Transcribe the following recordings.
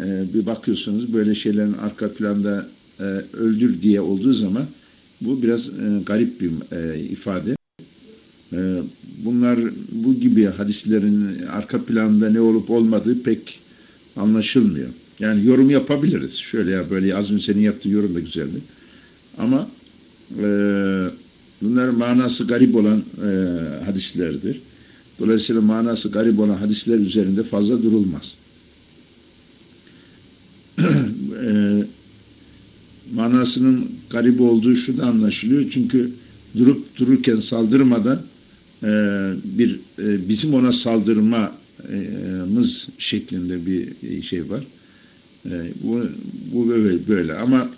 e, bir bakıyorsunuz böyle şeylerin arka planda e, öldür diye olduğu zaman bu biraz e, garip bir e, ifade. E, bunlar bu gibi hadislerin arka planda ne olup olmadığı pek anlaşılmıyor. Yani yorum yapabiliriz. Şöyle ya böyle az önce senin yaptığın yorum da güzeldi. Ama e, bunların manası garip olan e, hadislerdir. Dolayısıyla manası garip olan hadisler üzerinde fazla durulmaz. manasının garip olduğu şu da anlaşılıyor. Çünkü durup dururken saldırmadan e, bir e, bizim ona saldırmamız şeklinde bir şey var. E, bu, bu böyle, böyle. ama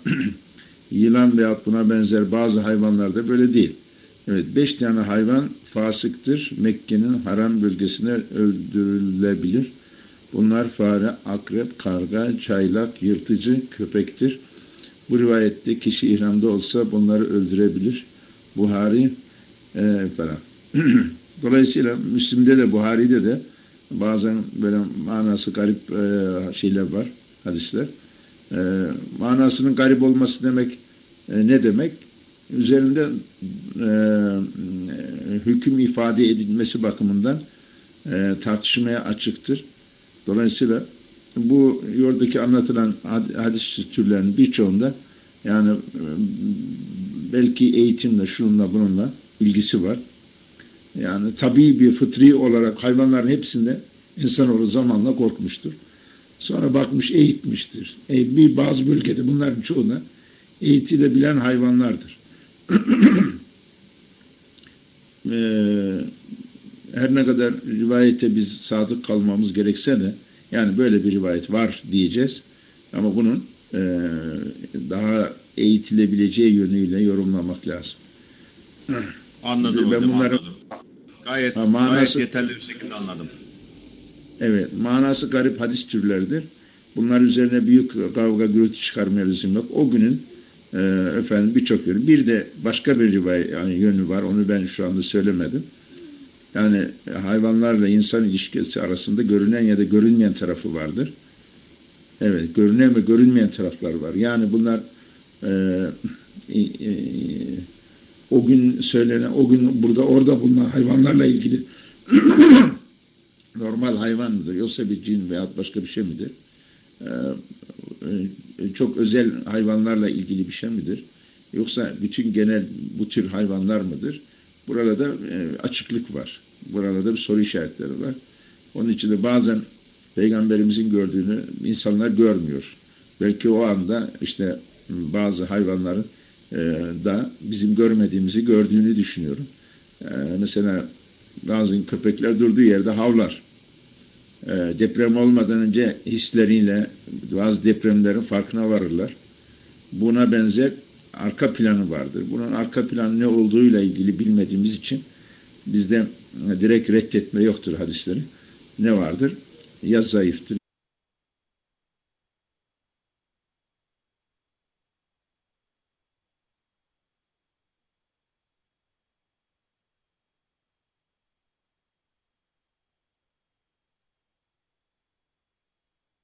yılan veyahut buna benzer bazı hayvanlarda böyle değil. Evet, beş tane hayvan fasıktır. Mekke'nin haram bölgesine öldürülebilir. Bunlar fare, akrep, karga, çaylak, yırtıcı, köpektir. Bu rivayette kişi ihramda olsa bunları öldürebilir. Buhari e, falan. Dolayısıyla Müslim'de de Buhari'de de bazen böyle manası garip e, şeyler var, hadisler. E, manasının garip olması demek e, ne demek? Üzerinde e, hüküm ifade edilmesi bakımından e, tartışmaya açıktır. Dolayısıyla bu yordaki anlatılan hadis türlerinin birçoğunda yani e, belki eğitimle, şununla bununla ilgisi var. Yani tabii bir fıtri olarak hayvanların hepsinde insanoğlu zamanla korkmuştur. Sonra bakmış eğitmiştir. E, bir bazı bölgede bunların çoğuna eğitilebilen hayvanlardır. e, her ne kadar rivayete biz sadık kalmamız gerekse de yani böyle bir rivayet var diyeceğiz. Ama bunun e, daha eğitilebileceği yönüyle yorumlamak lazım. Anladım Ben hocam bunları- anladım. Gayet, Ha, manası- gayet yeterli bir şekilde anladım. Evet, manası garip hadis türleridir. Bunlar üzerine büyük kavga gürültü çıkarmaya lüzum yok. O günün e, efendim birçok yönü. Bir de başka bir rivayet yani yönü var. Onu ben şu anda söylemedim. Yani hayvanlarla insan ilişkisi arasında görünen ya da görünmeyen tarafı vardır. Evet, görünen ve görünmeyen taraflar var. Yani bunlar e, e, e, o gün söylenen, o gün burada orada bulunan hayvanlarla ilgili normal hayvan mıdır yoksa bir cin veya başka bir şey midir? Ee, e, çok özel hayvanlarla ilgili bir şey midir? Yoksa bütün genel bu tür hayvanlar mıdır? Burada e, açıklık var. Burada bir soru işaretleri var. Onun için de bazen peygamberimizin gördüğünü insanlar görmüyor. Belki o anda işte bazı hayvanların e, da bizim görmediğimizi gördüğünü düşünüyorum. E, mesela bazı köpekler durduğu yerde havlar. E, deprem olmadan önce hisleriyle bazı depremlerin farkına varırlar. Buna benzer arka planı vardır. Bunun arka planı ne olduğuyla ilgili bilmediğimiz için bizde direkt reddetme yoktur hadisleri. Ne vardır? Ya zayıftır